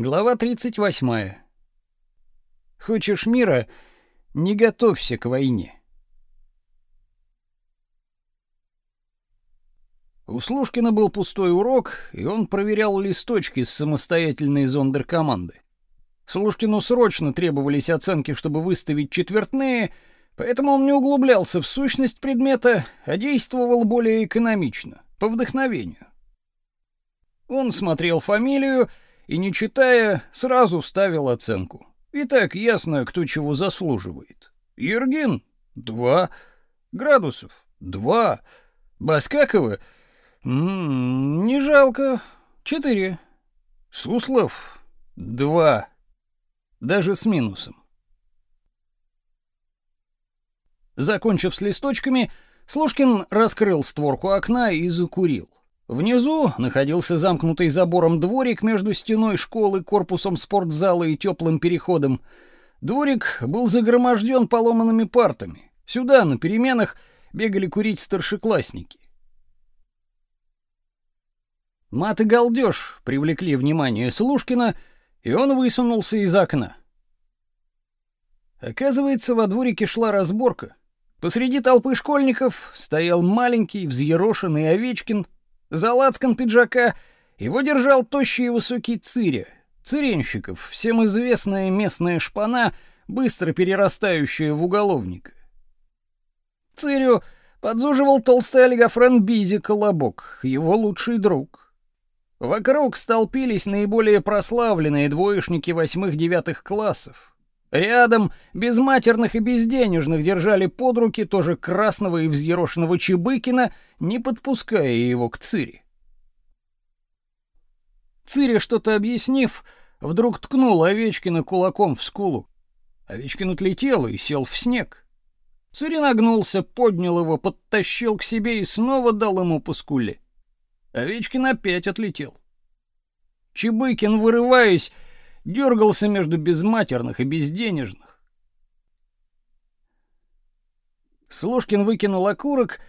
Глава 38. Хочешь мира, не готовься к войне. У Слушкина был пустой урок, и он проверял листочки с самостоятельной зондеркоманды. Слушкину срочно требовались оценки, чтобы выставить четвертные, поэтому он не углублялся в сущность предмета, а действовал более экономично, по вдохновению. Он смотрел фамилию и, не читая, сразу ставил оценку. И так ясно, кто чего заслуживает. Ергин — два. Градусов — два. Баскакова — не жалко — четыре. Суслов — два. Даже с минусом. Закончив с листочками, Слушкин раскрыл створку окна и закурил. Внизу находился замкнутый забором дворик между стеной школы, корпусом спортзала и теплым переходом. Дворик был загроможден поломанными партами. Сюда на переменах бегали курить старшеклассники. Мат и галдеж привлекли внимание Слушкина, и он высунулся из окна. Оказывается, во дворике шла разборка. Посреди толпы школьников стоял маленький взъерошенный Овечкин за лацкан пиджака его держал тощий и высокий Циря. Циренщиков, всем известная местная шпана, быстро перерастающая в уголовника. Цирю подзуживал толстый олигофрен Бизи Колобок, его лучший друг. Вокруг столпились наиболее прославленные двоечники восьмых-девятых классов. Рядом, без матерных и безденежных, держали под руки тоже красного и взъерошенного Чебыкина, не подпуская его к Цири. Цири, что-то объяснив, вдруг ткнул Овечкина кулаком в скулу. Овечкин отлетел и сел в снег. Цири нагнулся, поднял его, подтащил к себе и снова дал ему по скуле. Овечкин опять отлетел. Чебыкин, вырываясь, дергался между безматерных и безденежных. Слушкин выкинул окурок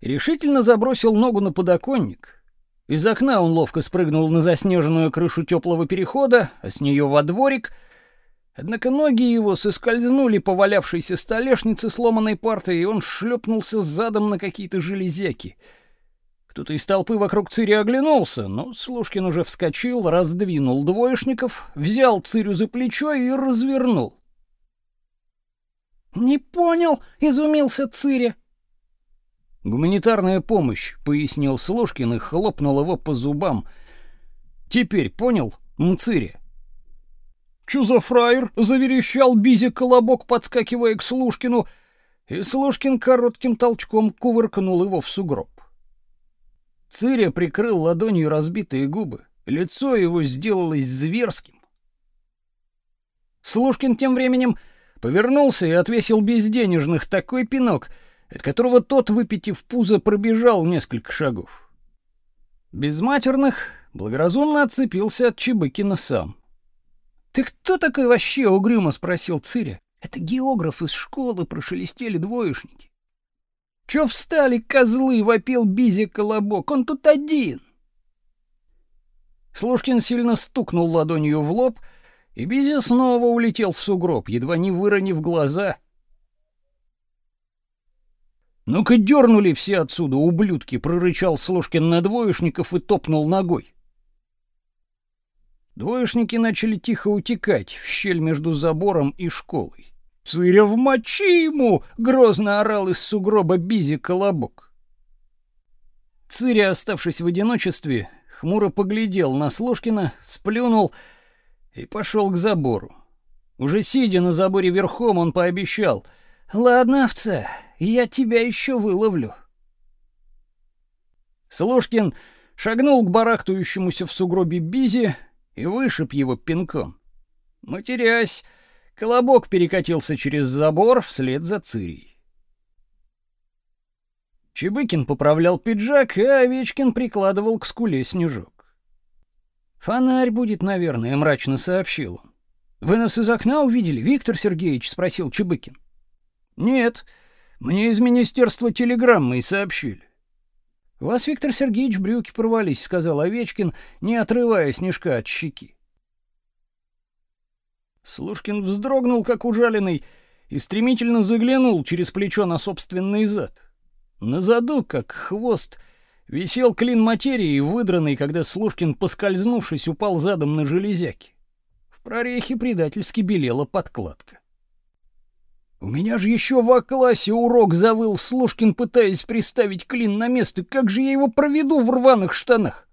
и решительно забросил ногу на подоконник. Из окна он ловко спрыгнул на заснеженную крышу теплого перехода, а с нее во дворик. Однако ноги его соскользнули по валявшейся столешнице сломанной партой, и он шлепнулся задом на какие-то железяки — кто-то из толпы вокруг Цири оглянулся, но Слушкин уже вскочил, раздвинул двоечников, взял Цирю за плечо и развернул. «Не понял», — изумился Цири. «Гуманитарная помощь», — пояснил Слушкин и хлопнул его по зубам. «Теперь понял, Мцири?» «Чё за фраер?» — заверещал Бизи Колобок, подскакивая к Слушкину, и Слушкин коротким толчком кувыркнул его в сугроб. Циря прикрыл ладонью разбитые губы. Лицо его сделалось зверским. Слушкин тем временем повернулся и отвесил безденежных такой пинок, от которого тот, выпитив пузо, пробежал несколько шагов. Без матерных благоразумно отцепился от Чебыкина сам. «Ты кто такой вообще?» — угрюмо спросил Циря. «Это географ из школы», — прошелестели двоечники. Чё встали, козлы, вопил Бизи Колобок, он тут один. Слушкин сильно стукнул ладонью в лоб, и Бизи снова улетел в сугроб, едва не выронив глаза. «Ну-ка дернули все отсюда, ублюдки!» — прорычал Слушкин на двоечников и топнул ногой. Двоечники начали тихо утекать в щель между забором и школой. «Цыря в мочи ему!» — грозно орал из сугроба Бизи Колобок. Цыря, оставшись в одиночестве, хмуро поглядел на Слушкина, сплюнул и пошел к забору. Уже сидя на заборе верхом, он пообещал. «Ладно, овца, я тебя еще выловлю». Слушкин шагнул к барахтающемуся в сугробе Бизи и вышиб его пинком. Матерясь, Колобок перекатился через забор вслед за Цирей. Чебыкин поправлял пиджак, а Овечкин прикладывал к скуле снежок. «Фонарь будет, наверное», — мрачно сообщил он. «Вы нас из окна увидели, Виктор Сергеевич?» — спросил Чебыкин. «Нет, мне из министерства телеграммы и сообщили». «Вас, Виктор Сергеевич, брюки порвались», — сказал Овечкин, не отрывая снежка от щеки. Слушкин вздрогнул, как ужаленный, и стремительно заглянул через плечо на собственный зад. На заду, как хвост, висел клин материи, выдранный, когда Слушкин, поскользнувшись, упал задом на железяки. В прорехе предательски белела подкладка. У меня же еще в А-классе урок завыл Слушкин, пытаясь приставить клин на место. Как же я его проведу в рваных штанах?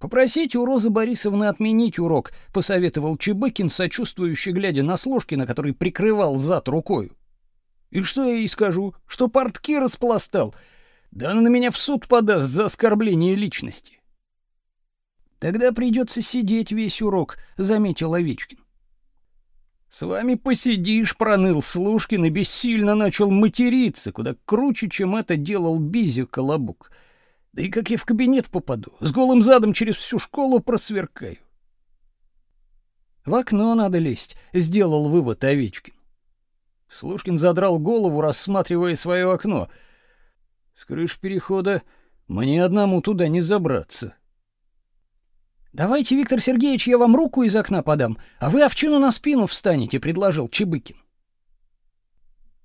Попросите у Розы Борисовны отменить урок, посоветовал Чебыкин, сочувствующе глядя на Слушкина, который прикрывал зад рукой. И что я ей скажу? Что портки распластал? Да она на меня в суд подаст за оскорбление личности. Тогда придется сидеть весь урок, заметил Овечкин. С вами посидишь, проныл Слушкин и бессильно начал материться, куда круче, чем это делал Бизю Колобок. Да и как я в кабинет попаду, с голым задом через всю школу просверкаю. В окно надо лезть, сделал вывод Овечкин. Слушкин задрал голову, рассматривая свое окно. С крыш перехода мне одному туда не забраться. Давайте, Виктор Сергеевич, я вам руку из окна подам, а вы овчину на спину встанете, предложил Чебыкин.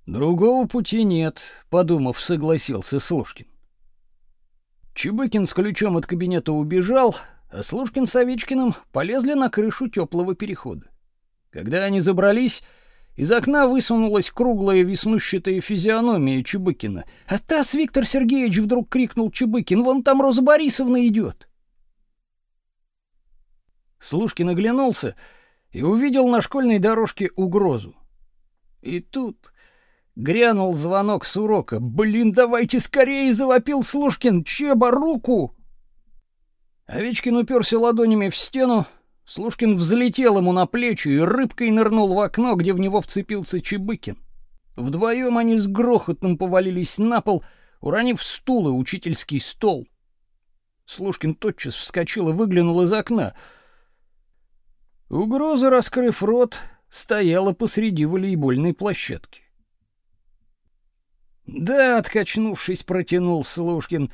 Другого пути нет, подумав, согласился Слушкин. Чебыкин с ключом от кабинета убежал, а Слушкин с Овечкиным полезли на крышу теплого перехода. Когда они забрались, из окна высунулась круглая веснущатая физиономия Чебыкина. «А тас, Виктор Сергеевич!» — вдруг крикнул Чебыкин. «Вон там Роза Борисовна идет!» Слушкин оглянулся и увидел на школьной дорожке угрозу. И тут Грянул звонок с урока. «Блин, давайте скорее!» — завопил Слушкин. «Чеба, руку!» Овечкин уперся ладонями в стену. Слушкин взлетел ему на плечи и рыбкой нырнул в окно, где в него вцепился Чебыкин. Вдвоем они с грохотом повалились на пол, уронив стул и учительский стол. Слушкин тотчас вскочил и выглянул из окна. Угроза, раскрыв рот, стояла посреди волейбольной площадки. Да, откачнувшись, протянул Слушкин.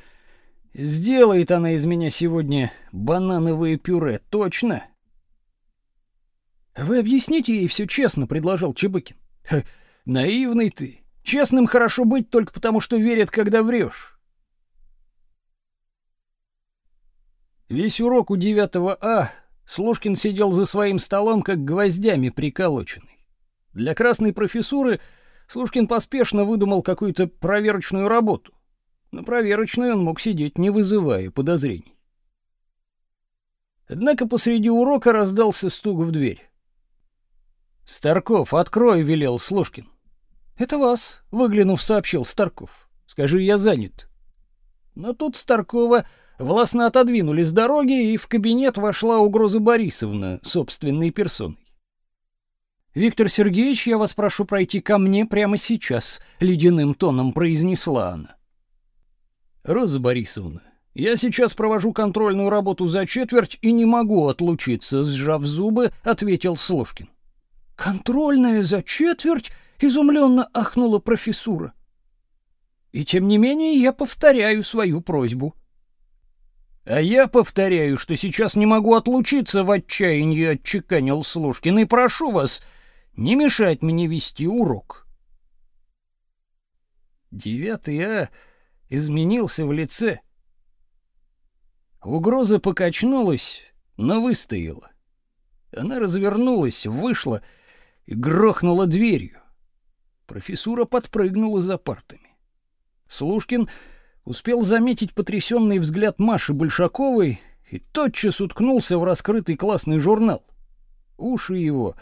Сделает она из меня сегодня банановое пюре, точно. Вы объясните ей все честно, предложил Чебыкин. наивный ты. Честным хорошо быть только потому, что верят, когда врешь. Весь урок у 9 А Слушкин сидел за своим столом, как гвоздями приколоченный. Для красной профессуры Слушкин поспешно выдумал какую-то проверочную работу. На проверочной он мог сидеть, не вызывая подозрений. Однако посреди урока раздался стук в дверь. «Старков, открой!» — велел Слушкин. «Это вас», — выглянув, сообщил Старков. «Скажи, я занят». Но тут Старкова властно отодвинули с дороги, и в кабинет вошла угроза Борисовна собственной персоной. Виктор Сергеевич, я вас прошу пройти ко мне прямо сейчас, ледяным тоном произнесла она. Роза Борисовна, я сейчас провожу контрольную работу за четверть и не могу отлучиться, сжав зубы, ответил Слушкин. Контрольная за четверть? изумленно ахнула профессура. И тем не менее я повторяю свою просьбу. А я повторяю, что сейчас не могу отлучиться в отчаянии, отчеканил Слушкин, и прошу вас, не мешать мне вести урок. Девятый А изменился в лице. Угроза покачнулась, но выстояла. Она развернулась, вышла и грохнула дверью. Профессура подпрыгнула за партами. Слушкин успел заметить потрясенный взгляд Маши Большаковой и тотчас уткнулся в раскрытый классный журнал. Уши его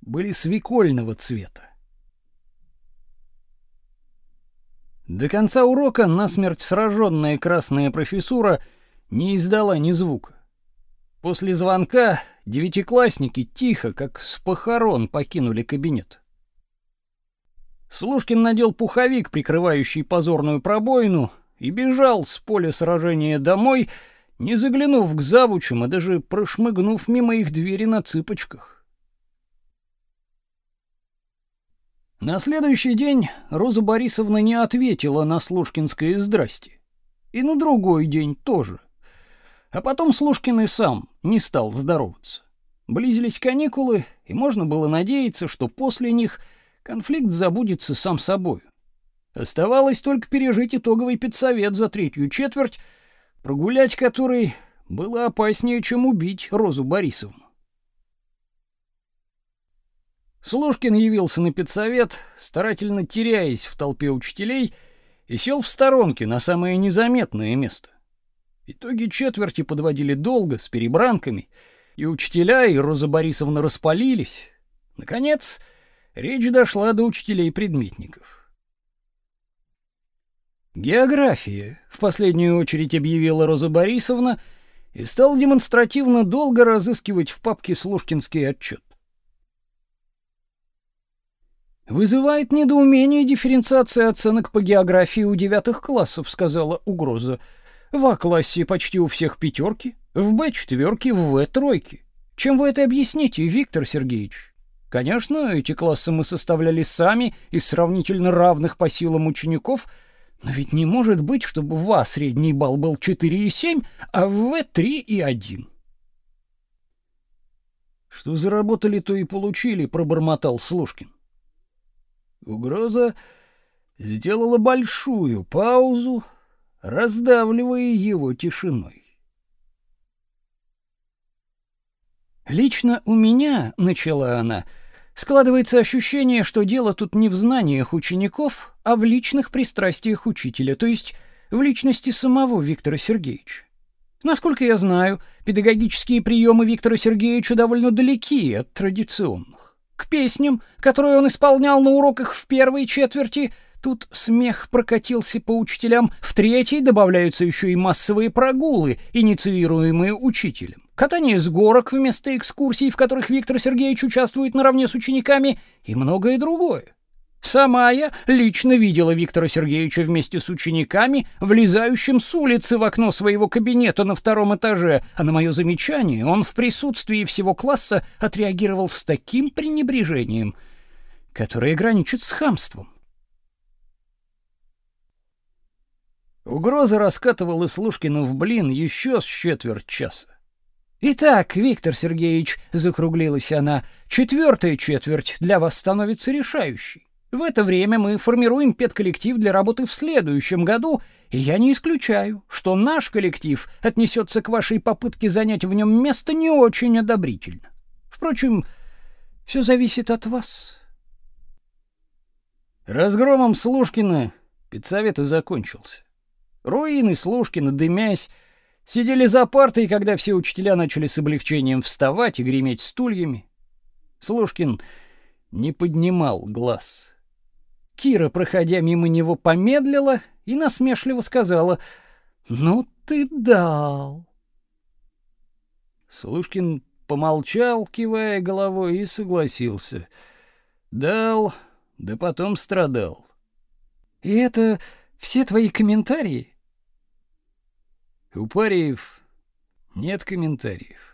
были свекольного цвета. До конца урока насмерть сраженная красная профессура не издала ни звука. После звонка девятиклассники тихо, как с похорон, покинули кабинет. Слушкин надел пуховик, прикрывающий позорную пробоину, и бежал с поля сражения домой, не заглянув к завучам и даже прошмыгнув мимо их двери на цыпочках. На следующий день Роза Борисовна не ответила на Слушкинское «здрасте». И на другой день тоже. А потом Слушкин и сам не стал здороваться. Близились каникулы, и можно было надеяться, что после них конфликт забудется сам собой. Оставалось только пережить итоговый педсовет за третью четверть, прогулять который было опаснее, чем убить Розу Борисовну. Слушкин явился на педсовет, старательно теряясь в толпе учителей, и сел в сторонке на самое незаметное место. Итоги четверти подводили долго, с перебранками, и учителя, и Роза Борисовна распалились. Наконец, речь дошла до учителей-предметников. География, в последнюю очередь объявила Роза Борисовна, и стал демонстративно долго разыскивать в папке Слушкинский отчет. Вызывает недоумение дифференциация оценок по географии у девятых классов, сказала угроза. В А-классе почти у всех пятерки, в Б четверки, в В тройки. Чем вы это объясните, Виктор Сергеевич? Конечно, эти классы мы составляли сами из сравнительно равных по силам учеников, но ведь не может быть, чтобы в А средний балл был 4,7, а в В 3,1. Что заработали, то и получили, пробормотал Слушкин. Угроза сделала большую паузу, раздавливая его тишиной. Лично у меня, начала она, складывается ощущение, что дело тут не в знаниях учеников, а в личных пристрастиях учителя, то есть в личности самого Виктора Сергеевича. Насколько я знаю, педагогические приемы Виктора Сергеевича довольно далеки от традиционных к песням, которые он исполнял на уроках в первой четверти. Тут смех прокатился по учителям, в третьей добавляются еще и массовые прогулы, инициируемые учителем. Катание с горок вместо экскурсий, в которых Виктор Сергеевич участвует наравне с учениками, и многое другое. Сама я лично видела Виктора Сергеевича вместе с учениками, влезающим с улицы в окно своего кабинета на втором этаже, а на мое замечание он в присутствии всего класса отреагировал с таким пренебрежением, которое граничит с хамством. Угроза раскатывала Слушкину в блин еще с четверть часа. «Итак, Виктор Сергеевич», — закруглилась она, — «четвертая четверть для вас становится решающей. В это время мы формируем педколлектив для работы в следующем году, и я не исключаю, что наш коллектив отнесется к вашей попытке занять в нем место не очень одобрительно. Впрочем, все зависит от вас. Разгромом Слушкина педсовет и закончился. Руины Слушкина, дымясь, сидели за партой, когда все учителя начали с облегчением вставать и греметь стульями. Слушкин не поднимал глаз. Кира, проходя мимо него, помедлила и насмешливо сказала: "Ну ты дал". Слушкин помолчал, кивая головой, и согласился. Дал, да потом страдал. И это все твои комментарии? У Париев нет комментариев.